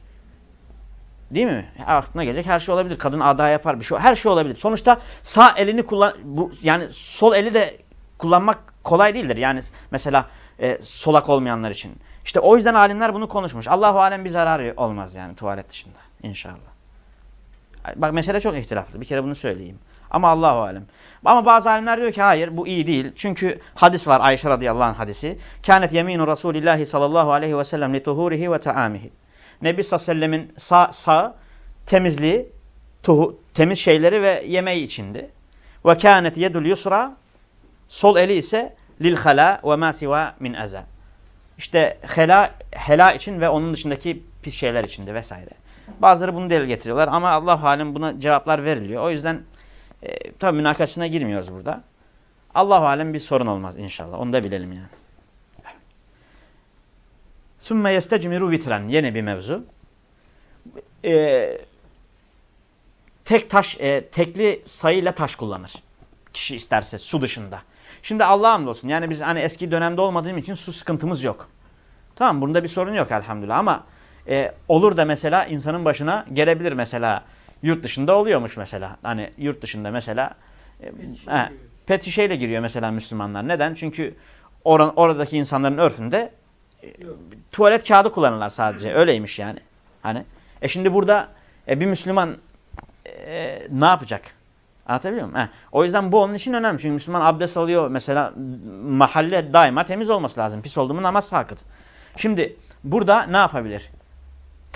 Değil mi? Aklına gelecek her şey olabilir. Kadın ada yapar bir şey. Her şey olabilir. Sonuçta sağ elini kullan bu yani sol eli de kullanmak kolay değildir. Yani mesela e, solak olmayanlar için. İşte o yüzden alimler bunu konuşmuş. Allahu alem bir zararı olmaz yani tuvalet dışında inşallah. Bak mesele çok ihtilaflı. Bir kere bunu söyleyeyim. Ama Allahu alem. Ama bazı alimler diyor ki hayır bu iyi değil. Çünkü hadis var Ayşe radıyallahu anh hadisi. Kânet yeminu Resulillahi sallallahu aleyhi ve sellem li tuhurihi ve taamihi. Nebi sallallahu aleyhi ve sellemin sağ, sağ temizliği, tuhu, temiz şeyleri ve yemeği içindi. Ve kânet yedul yusra sol eli ise lil hala ve ma siva min eza. İşte hela, hela için ve onun dışındaki pis şeyler içindi vesaire. Bazıları bunu delil getiriyorlar ama Allah halim buna cevaplar veriliyor. O yüzden e, tabi münakaşasına girmiyoruz burada. Allah alem bir sorun olmaz inşallah. Onu da bilelim yani. Sümme yestecmiru vitren. Yeni bir mevzu. Ee, tek taş, e, tekli sayıyla taş kullanır. Kişi isterse su dışında. Şimdi Allah'a hamdolsun. Yani biz hani eski dönemde olmadığım için su sıkıntımız yok. Tamam bunda bir sorun yok elhamdülillah ama e, olur da mesela insanın başına gelebilir mesela. Yurt dışında oluyormuş mesela. Hani yurt dışında mesela e, he, pet şişeyle giriyor mesela Müslümanlar. Neden? Çünkü oran, oradaki insanların örfünde e, tuvalet kağıdı kullanırlar sadece. Öyleymiş yani. Hani e şimdi burada e, bir Müslüman e, ne yapacak? Anlatabiliyor muyum? Heh. O yüzden bu onun için önemli. Çünkü Müslüman abdest alıyor. Mesela mahalle daima temiz olması lazım. Pis oldu mu namaz sakıt. Şimdi burada ne yapabilir?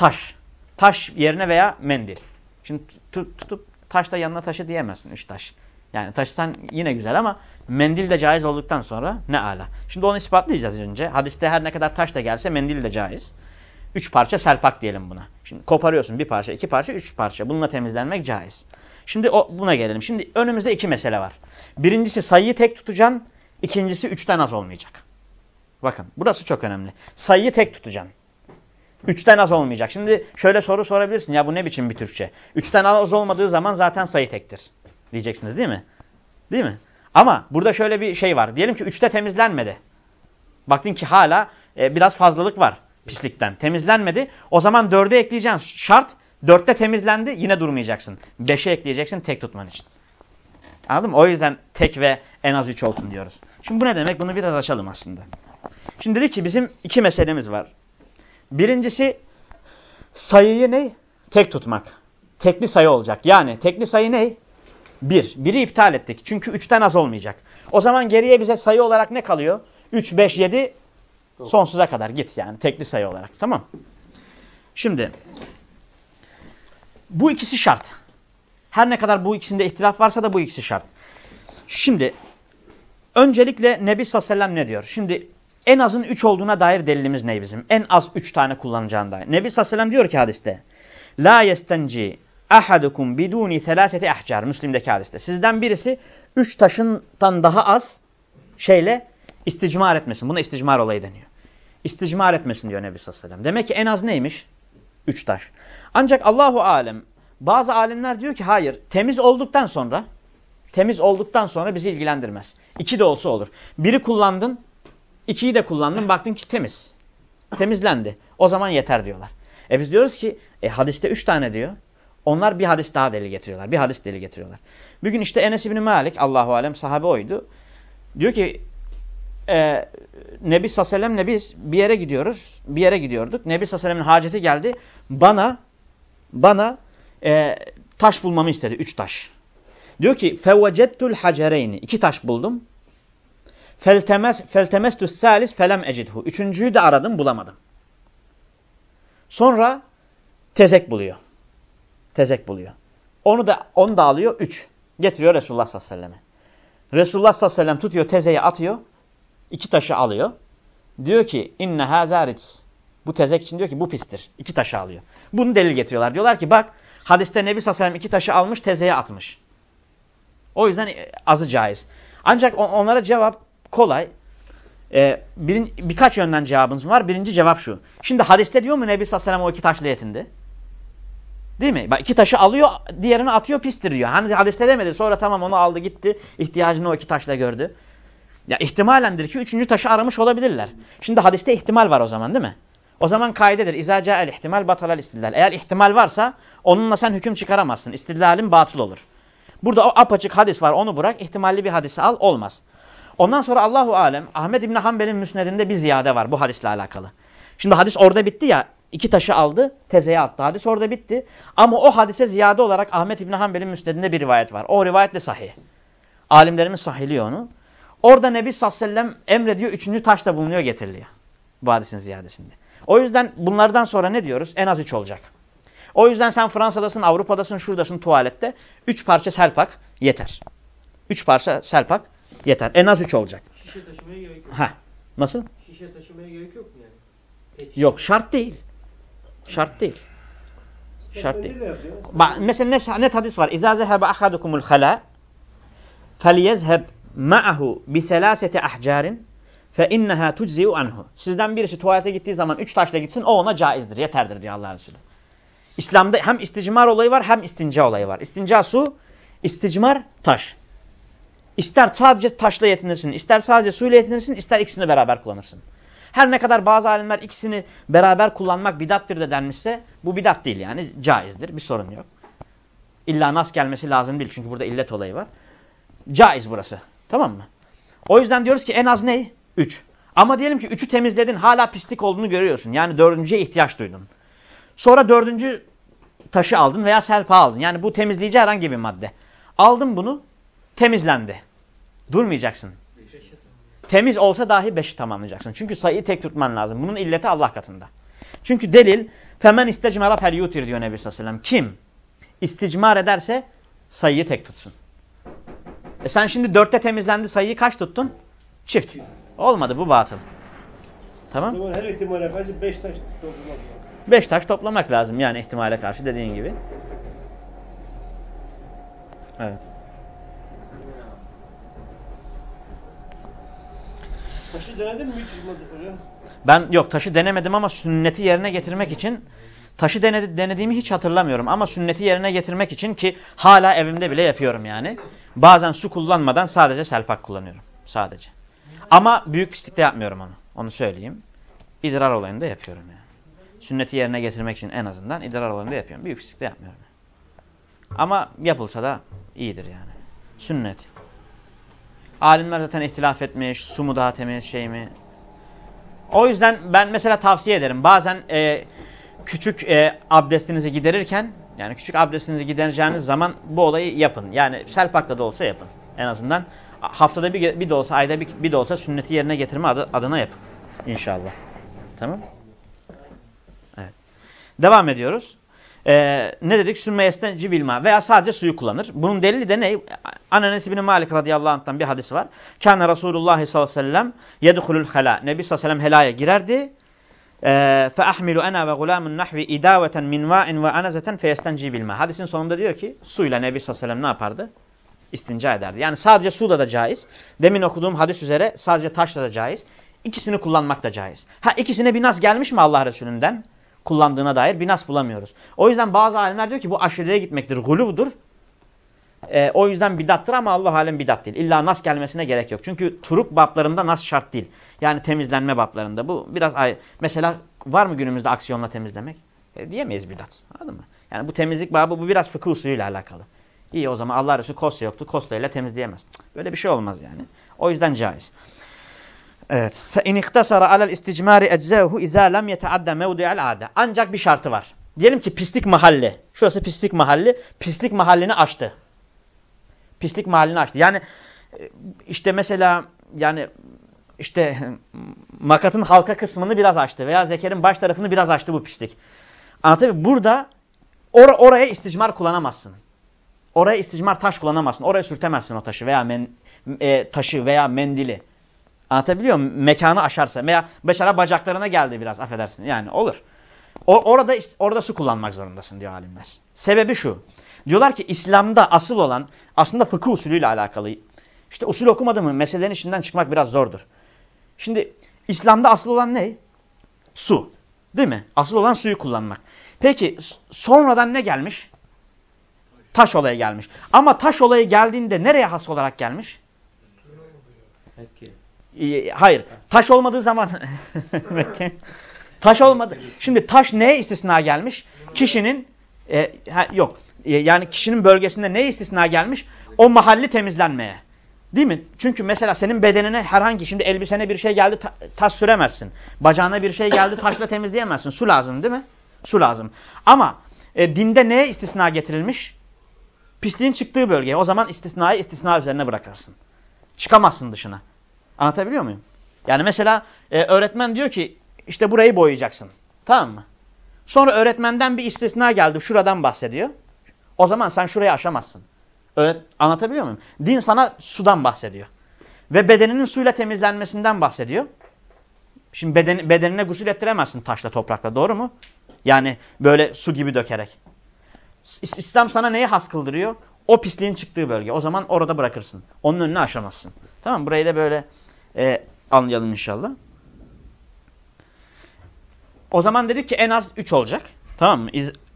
Taş. Taş yerine veya mendil. Şimdi tut, tutup taş da yanına taşı diyemezsin. Üç taş. Yani taşısan yine güzel ama mendil de caiz olduktan sonra ne ala. Şimdi onu ispatlayacağız önce. Hadiste her ne kadar taş da gelse mendil de caiz. Üç parça selpak diyelim buna. Şimdi koparıyorsun bir parça, iki parça, üç parça. Bununla temizlenmek caiz. Şimdi o, buna gelelim. Şimdi önümüzde iki mesele var. Birincisi sayıyı tek tutacaksın. İkincisi üçten az olmayacak. Bakın burası çok önemli. Sayıyı tek tutacaksın. Üçten az olmayacak. Şimdi şöyle soru sorabilirsin. Ya bu ne biçim bir Türkçe? Üçten az olmadığı zaman zaten sayı tektir. Diyeceksiniz değil mi? Değil mi? Ama burada şöyle bir şey var. Diyelim ki üçte temizlenmedi. Baktın ki hala e, biraz fazlalık var pislikten. Temizlenmedi. O zaman dörde ekleyeceksin. Şart dörtte temizlendi yine durmayacaksın. Beşe ekleyeceksin tek tutman için. Anladın mı? O yüzden tek ve en az üç olsun diyoruz. Şimdi bu ne demek? Bunu biraz açalım aslında. Şimdi dedi ki bizim iki meselemiz var. Birincisi sayıyı ne? Tek tutmak. tekli sayı olacak. Yani tekli sayı ne? 1. Biri iptal ettik. Çünkü 3'ten az olmayacak. O zaman geriye bize sayı olarak ne kalıyor? 3, 5, 7 sonsuza kadar git yani tekli sayı olarak. Tamam. Şimdi bu ikisi şart. Her ne kadar bu ikisinde ihtilaf varsa da bu ikisi şart. Şimdi öncelikle Nebi sallallahu aleyhi ne diyor? Şimdi en azın 3 olduğuna dair delilimiz ne bizim? En az 3 tane kullanacağına dair. Nebi sallallahu diyor ki hadiste La yestenci ahadukum biduni selaseti ahcar. Müslim'deki hadiste. Sizden birisi 3 taşından daha az şeyle isticmar etmesin. Buna isticmar olayı deniyor. İsticmar etmesin diyor Nebi sallallahu. Demek ki en az neymiş? 3 taş. Ancak Allahu alem bazı alimler diyor ki hayır temiz olduktan sonra temiz olduktan sonra bizi ilgilendirmez. İki de olsa olur. Biri kullandın, ikiyi de kullandın, baktın ki temiz. Temizlendi. O zaman yeter diyorlar. E biz diyoruz ki e, hadiste üç tane diyor. Onlar bir hadis daha delil getiriyorlar. Bir hadis delil getiriyorlar. Bugün işte Enes İbni Malik, Allahu Alem sahabe oydu. Diyor ki e, Nebi Sallallahu biz bir yere gidiyoruz. Bir yere gidiyorduk. Nebi Sallallahu haceti geldi. Bana bana e, taş bulmamı istedi. Üç taş. Diyor ki fevvecettul hacereyni. İki taş buldum. Feltemes, feltemestus salis felem ecidhu. Üçüncüyü de aradım bulamadım. Sonra tezek buluyor. Tezek buluyor. Onu da onu da alıyor. Üç. Getiriyor Resulullah sallallahu aleyhi ve selleme. Resulullah sallallahu aleyhi ve sellem tutuyor tezeyi atıyor. İki taşı alıyor. Diyor ki inne hazaritz. Bu tezek için diyor ki bu pistir. İki taşı alıyor. Bunu delil getiriyorlar. Diyorlar ki bak hadiste Nebi sallallahu aleyhi ve sellem iki taşı almış tezeye atmış. O yüzden e, azı caiz. Ancak onlara cevap kolay. Ee, birin, birkaç yönden cevabımız var. Birinci cevap şu. Şimdi hadiste diyor mu Nebi sallallahu o iki taşla yetindi? Değil mi? Bak iki taşı alıyor, diğerini atıyor pistir diyor. Hani hadiste demedi. Sonra tamam onu aldı gitti. ihtiyacını o iki taşla gördü. Ya ihtimalendir ki üçüncü taşı aramış olabilirler. Şimdi hadiste ihtimal var o zaman değil mi? O zaman kaidedir. İza ca'el ihtimal batalal istidlal. Eğer ihtimal varsa onunla sen hüküm çıkaramazsın. İstidlalin batıl olur. Burada o apaçık hadis var onu bırak. ihtimalli bir hadisi al olmaz. Ondan sonra Allahu Alem Ahmed İbni Hanbel'in müsnedinde bir ziyade var bu hadisle alakalı. Şimdi hadis orada bitti ya iki taşı aldı tezeye attı. Hadis orada bitti. Ama o hadise ziyade olarak Ahmet İbni Hanbel'in müsnedinde bir rivayet var. O rivayet de sahih. Alimlerimiz sahiliyor onu. Orada Nebi sallallahu aleyhi ve sellem emrediyor üçüncü taş da bulunuyor getiriliyor. Bu hadisin ziyadesinde. O yüzden bunlardan sonra ne diyoruz? En az üç olacak. O yüzden sen Fransa'dasın, Avrupa'dasın, şuradasın tuvalette. Üç parça selpak yeter. Üç parça selpak yeter. En az üç olacak. Şişe taşımaya gerek yok. Ha. Nasıl? Şişe taşımaya gerek yok mu yani? Pet Yok şart değil. Şart değil. Şart değil. Bak, mesela ne, net hadis var. İzâ zehebe ahadukumul halâ felyezheb ma'ahu biselaseti ahcarin fe inneha tujzi'u anhu. Sizden birisi tuvalete gittiği zaman üç taşla gitsin o ona caizdir, yeterdir diyor Allah Resulü. İslam'da hem isticmar olayı var hem istinca olayı var. İstinca su, isticmar taş. İster sadece taşla yetinirsin, ister sadece suyla yetinirsin, ister ikisini beraber kullanırsın. Her ne kadar bazı alimler ikisini beraber kullanmak bidattir de denmişse bu bidat değil yani caizdir bir sorun yok. İlla nas gelmesi lazım değil çünkü burada illet olayı var. Caiz burası tamam mı? O yüzden diyoruz ki en az ne? Üç. Ama diyelim ki üçü temizledin hala pislik olduğunu görüyorsun. Yani dördüncüye ihtiyaç duydun. Sonra dördüncü taşı aldın veya selfa aldın. Yani bu temizleyici herhangi bir madde. Aldın bunu temizlendi. Durmayacaksın. Temiz olsa dahi beşi tamamlayacaksın. Çünkü sayıyı tek tutman lazım. Bunun illeti Allah katında. Çünkü delil femen istecmara fel yutir diyor Nebi sallallahu aleyhi ve sellem. Kim isticmar ederse sayıyı tek tutsun. E sen şimdi dörtte temizlendi sayıyı kaç tuttun? Çift. Olmadı bu batıl. Tamam. O her ihtimale karşı beş taş toplamak lazım. Beş taş toplamak lazım yani ihtimale karşı dediğin gibi. Evet. Taşı denedin mi hiç? Ben yok taşı denemedim ama sünneti yerine getirmek için taşı denedi, denediğimi hiç hatırlamıyorum ama sünneti yerine getirmek için ki hala evimde bile yapıyorum yani. Bazen su kullanmadan sadece selpak kullanıyorum. Sadece. Ama büyük pislikte yapmıyorum onu. Onu söyleyeyim. İdrar olayında yapıyorum yani. Sünneti yerine getirmek için en azından idrar olayında yapıyorum. Büyük pislikte yapmıyorum. Ama yapılsa da iyidir yani. Sünnet. Alimler zaten ihtilaf etmiş. Su mu daha temiz şey mi? O yüzden ben mesela tavsiye ederim. Bazen e, küçük e, abdestinizi giderirken Yani küçük abdestinizi gidereceğiniz zaman bu olayı yapın. Yani selpakta da olsa yapın. En azından haftada bir, bir de olsa, ayda bir, bir de olsa sünneti yerine getirme adı, adına yapın. İnşallah. Tamam Evet. Devam ediyoruz. Ee, ne dedik? Sümme yestenci bilma veya sadece suyu kullanır. Bunun delili de ne? Ananes ibn Malik radıyallahu anh'tan bir hadis var. Kâne Resulullah sallallahu aleyhi ve sellem yedhulul helâ. Nebi sallallahu aleyhi ve sellem helaya girerdi. Ve gulamun nahvi idaveten min va'in ve anazeten feyestenci bilma. Hadisin sonunda diyor ki suyla Nebi sallallahu aleyhi ve sellem ne yapardı? İstinca ederdi. Yani sadece su da da caiz. Demin okuduğum hadis üzere sadece taşla da caiz. İkisini kullanmak da caiz. Ha ikisine bir nas gelmiş mi Allah Resulü'nden? Kullandığına dair bir nas bulamıyoruz. O yüzden bazı alimler diyor ki bu aşırıya gitmektir, guluvdur. Ee, o yüzden bidattır ama Allah alem bidat değil. İlla nas gelmesine gerek yok. Çünkü turuk bablarında nas şart değil. Yani temizlenme bablarında. Bu biraz ayrı. Mesela var mı günümüzde aksiyonla temizlemek? E, diyemeyiz bidat. Anladın mı? Yani bu temizlik babı bu biraz fıkıh usulüyle alakalı. İyi o zaman Allah Resulü kosya yoktu. Kosya ile temizleyemez. Böyle bir şey olmaz yani. O yüzden caiz. Evet. Fe in ihtasara alel isticmari eczahu iza lem yeteadda mevdi'al ade. Ancak bir şartı var. Diyelim ki pislik mahalli. Şurası pislik mahalli. Pislik mahallini açtı. Pislik mahallini açtı. Yani işte mesela yani işte makatın halka kısmını biraz açtı veya zekerin baş tarafını biraz açtı bu pislik. Anlatabiliyor Burada or oraya isticmar kullanamazsın. Oraya isticmar taş kullanamazsın. Oraya sürtemezsin o taşı veya men, e, taşı veya mendili. Anlatabiliyor muyum? Mekanı aşarsa veya mesela bacaklarına geldi biraz affedersin. Yani olur. O, orada orada su kullanmak zorundasın diyor alimler. Sebebi şu. Diyorlar ki İslam'da asıl olan aslında fıkıh usulüyle alakalı. İşte usul okumadı mı meselelerin içinden çıkmak biraz zordur. Şimdi İslam'da asıl olan ne? Su. Değil mi? Asıl olan suyu kullanmak. Peki sonradan ne gelmiş? Taş olayı gelmiş. Ama taş olayı geldiğinde nereye has olarak gelmiş? Peki. Hayır. Taş olmadığı zaman taş olmadı. Şimdi taş neye istisna gelmiş? Kişinin e, ha, yok. E, yani kişinin bölgesinde neye istisna gelmiş? O mahalli temizlenmeye. Değil mi? Çünkü mesela senin bedenine herhangi şimdi elbisene bir şey geldi ta taş süremezsin. Bacağına bir şey geldi taşla temizleyemezsin. Su lazım değil mi? Su lazım. Ama e, dinde neye istisna getirilmiş? Pisliğin çıktığı bölgeye. O zaman istisnayı istisna üzerine bırakırsın. Çıkamazsın dışına. Anlatabiliyor muyum? Yani mesela e, öğretmen diyor ki işte burayı boyayacaksın. Tamam mı? Sonra öğretmenden bir istisna geldi. Şuradan bahsediyor. O zaman sen şurayı aşamazsın. Öğret Anlatabiliyor muyum? Din sana sudan bahsediyor. Ve bedeninin suyla temizlenmesinden bahsediyor. Şimdi beden, bedenine gusül ettiremezsin taşla toprakla doğru mu? Yani böyle su gibi dökerek. İslam sana neyi has kıldırıyor? O pisliğin çıktığı bölge. O zaman orada bırakırsın. Onun önüne aşamazsın. Tamam Burayı da böyle e, anlayalım inşallah. O zaman dedik ki en az 3 olacak. Tamam mı?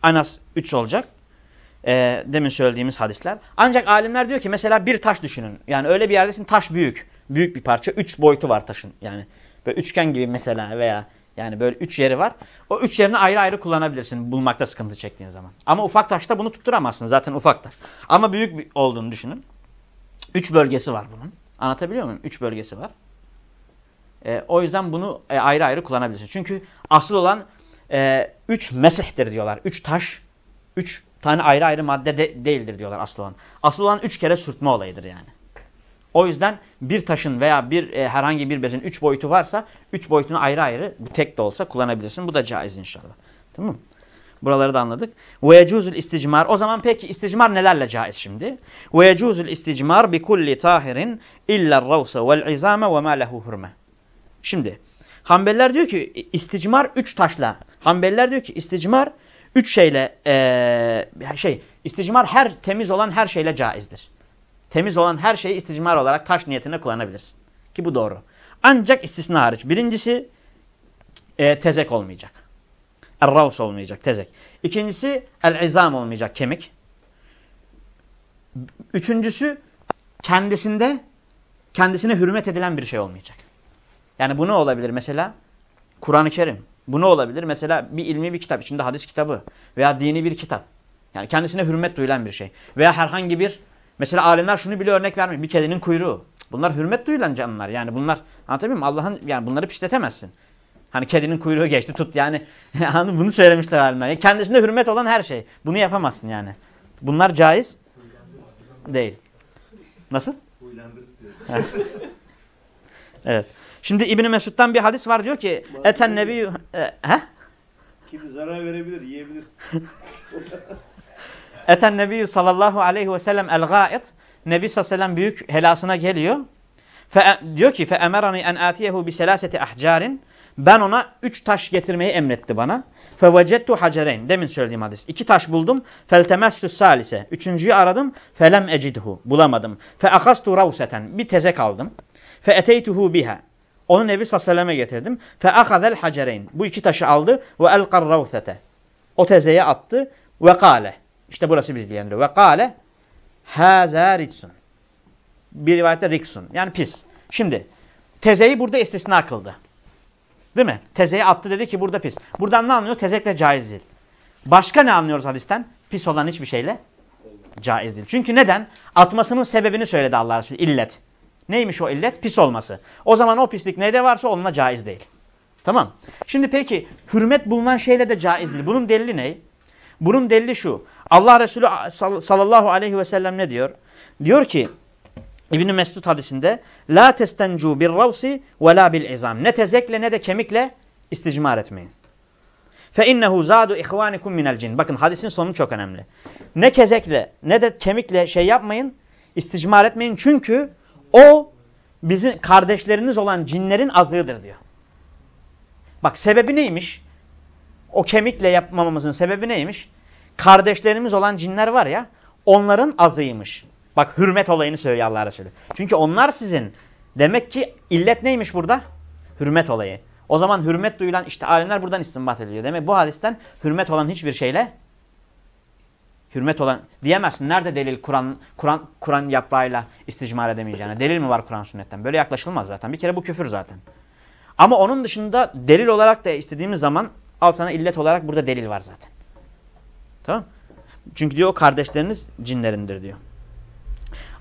En az 3 olacak. E, demin söylediğimiz hadisler. Ancak alimler diyor ki mesela bir taş düşünün. Yani öyle bir yerdesin taş büyük. Büyük bir parça. 3 boyutu var taşın. Yani böyle üçgen gibi mesela veya yani böyle 3 yeri var. O 3 yerini ayrı ayrı kullanabilirsin bulmakta sıkıntı çektiğin zaman. Ama ufak taşta bunu tutturamazsın. Zaten ufak taş. Ama büyük olduğunu düşünün. 3 bölgesi var bunun. Anlatabiliyor muyum? 3 bölgesi var. E, o yüzden bunu e, ayrı ayrı kullanabilirsin. Çünkü asıl olan 3 e, üç mesihtir diyorlar. 3 taş, 3 tane ayrı ayrı madde de, değildir diyorlar asıl olan. Asıl olan 3 kere sürtme olayıdır yani. O yüzden bir taşın veya bir e, herhangi bir bezin 3 boyutu varsa 3 boyutunu ayrı ayrı bu tek de olsa kullanabilirsin. Bu da caiz inşallah. Tamam mı? Buraları da anladık. Ve yecuzul isticmar. O zaman peki isticmar nelerle caiz şimdi? Ve yecuzul isticmar bi kulli tahirin illa ravsa vel izame ve ma lehu hurme. Şimdi Hanbeliler diyor ki isticmar üç taşla. Hanbeliler diyor ki isticmar üç şeyle ee, şey isticmar her temiz olan her şeyle caizdir. Temiz olan her şeyi isticmar olarak taş niyetine kullanabilirsin. Ki bu doğru. Ancak istisna hariç. Birincisi e, tezek olmayacak. Er-ravs olmayacak tezek. İkincisi el-izam olmayacak kemik. Üçüncüsü kendisinde kendisine hürmet edilen bir şey olmayacak. Yani bu ne olabilir mesela? Kur'an-ı Kerim. Bu ne olabilir? Mesela bir ilmi bir kitap, içinde hadis kitabı veya dini bir kitap. Yani kendisine hürmet duyulan bir şey. Veya herhangi bir, mesela alimler şunu bile örnek vermiyor. Bir kedinin kuyruğu. Bunlar hürmet duyulan canlılar. Yani bunlar, anlatabiliyor muyum? Allah'ın, yani bunları pisletemezsin. Hani kedinin kuyruğu geçti tut yani. Hani bunu söylemişler alimler. Kendisinde hürmet olan her şey. Bunu yapamazsın yani. Bunlar caiz değil. Nasıl? evet. Şimdi İbn Mesud'dan bir hadis var diyor ki eten nebi e, he? Kimi zarar verebilir, yiyebilir. Eten nebi sallallahu aleyhi ve sellem el gâit. Nebi sallallahu aleyhi ve sellem büyük helasına geliyor. Fe, diyor ki fe emerani en atiyehu bi selaseti ahcarin. Ben ona üç taş getirmeyi emretti bana. Fe vecettu hacereyn. Demin söylediğim hadis. İki taş buldum. Feltemessü salise. Üçüncüyü aradım. Felem ecidhu. Bulamadım. Fe akastu ravseten. Bir tezek aldım. Fe eteytuhu biha. Onu Nebi Sassalem'e getirdim. Fe akazel hacereyn. Bu iki taşı aldı. Ve elkar ravsete. O tezeye attı. Ve kale. İşte burası bizi ilgilendiriyor. Ve kale. Hâzâ ritsun. Bir rivayette riksun. Yani pis. Şimdi tezeyi burada istisna kıldı. Değil mi? Tezeye attı dedi ki burada pis. Buradan ne anlıyor? Tezekle caiz değil. Başka ne anlıyoruz hadisten? Pis olan hiçbir şeyle caiz değil. Çünkü neden? Atmasının sebebini söyledi Allah Resulü. İllet. Neymiş o illet? Pis olması. O zaman o pislik neyde varsa onunla caiz değil. Tamam. Şimdi peki hürmet bulunan şeyle de caiz değil. Bunun delili ne? Bunun delili şu. Allah Resulü sallallahu aleyhi ve sellem ne diyor? Diyor ki İbn-i Mesud hadisinde La testencu bir ravsi ve la bil izam. Ne tezekle ne de kemikle isticmar etmeyin. Fe innehu zadu ihvanikum minel cin. Bakın hadisin sonu çok önemli. Ne kezekle ne de kemikle şey yapmayın, isticmar etmeyin. Çünkü o bizim kardeşleriniz olan cinlerin azığıdır diyor. Bak sebebi neymiş? O kemikle yapmamamızın sebebi neymiş? Kardeşlerimiz olan cinler var ya, onların azıymış. Bak hürmet olayını söylüyor Allah Resulü. Çünkü onlar sizin. Demek ki illet neymiş burada? Hürmet olayı. O zaman hürmet duyulan işte alimler buradan istinbat ediliyor. Demek bu hadisten hürmet olan hiçbir şeyle hürmet olan diyemezsin. Nerede delil Kur'an Kur'an Kur'an yaprağıyla isticmar edemeyeceğine? Delil mi var Kur'an sünnetten? Böyle yaklaşılmaz zaten. Bir kere bu küfür zaten. Ama onun dışında delil olarak da istediğimiz zaman al sana illet olarak burada delil var zaten. Tamam? Çünkü diyor o kardeşleriniz cinlerindir diyor.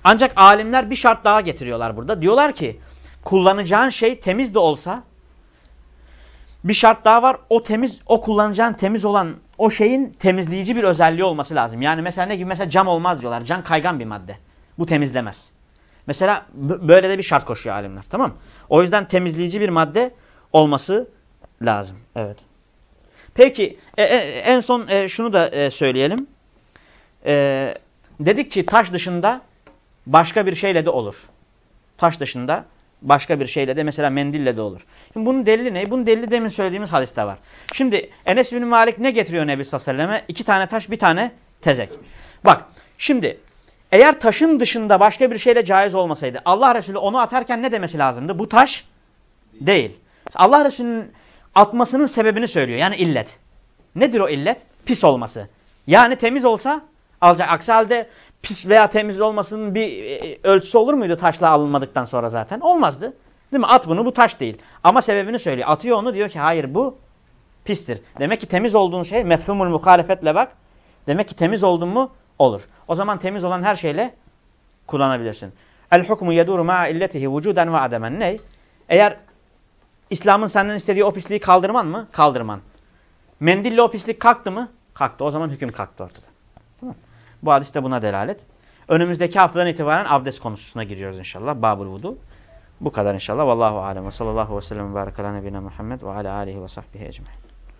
Ancak alimler bir şart daha getiriyorlar burada. Diyorlar ki kullanacağın şey temiz de olsa bir şart daha var. O temiz, o kullanacağın temiz olan o şeyin temizleyici bir özelliği olması lazım. Yani mesela ne gibi? Mesela cam olmaz diyorlar. Cam kaygan bir madde. Bu temizlemez. Mesela böyle de bir şart koşuyor alimler. Tamam O yüzden temizleyici bir madde olması lazım. Evet. Peki e, e, en son e, şunu da e, söyleyelim. E, dedik ki taş dışında başka bir şeyle de olur. Taş dışında başka bir şeyle de mesela mendille de olur. Şimdi bunun delili ne? Bunun delili demin söylediğimiz hadiste var. Şimdi Enes bin Malik ne getiriyor Nebi sallallahu? İki tane taş, bir tane tezek. Bak şimdi eğer taşın dışında başka bir şeyle caiz olmasaydı Allah Resulü onu atarken ne demesi lazımdı? Bu taş değil. Allah Resulü'nün atmasının sebebini söylüyor. Yani illet. Nedir o illet? Pis olması. Yani temiz olsa alacak. Aksi halde pis veya temiz olmasının bir e, ölçüsü olur muydu taşla alınmadıktan sonra zaten? Olmazdı. Değil mi? At bunu bu taş değil. Ama sebebini söylüyor. Atıyor onu diyor ki hayır bu pistir. Demek ki temiz olduğun şey mefhumul muhalefetle bak. Demek ki temiz oldun mu olur. O zaman temiz olan her şeyle kullanabilirsin. El hukmu yeduru ma'a illetihi vücuden ve ademen. Ne? Eğer İslam'ın senden istediği o pisliği kaldırman mı? Kaldırman. Mendille o pislik kalktı mı? Kalktı. O zaman hüküm kalktı ortada. Bu hadis de buna delalet. Önümüzdeki haftadan itibaren abdest konusuna giriyoruz inşallah. Babul vudu. Bu kadar inşallah. Vallahu alem ve sallallahu ve sellem ve nebine Muhammed ve ala alihi ve sahbihi ecmaîn.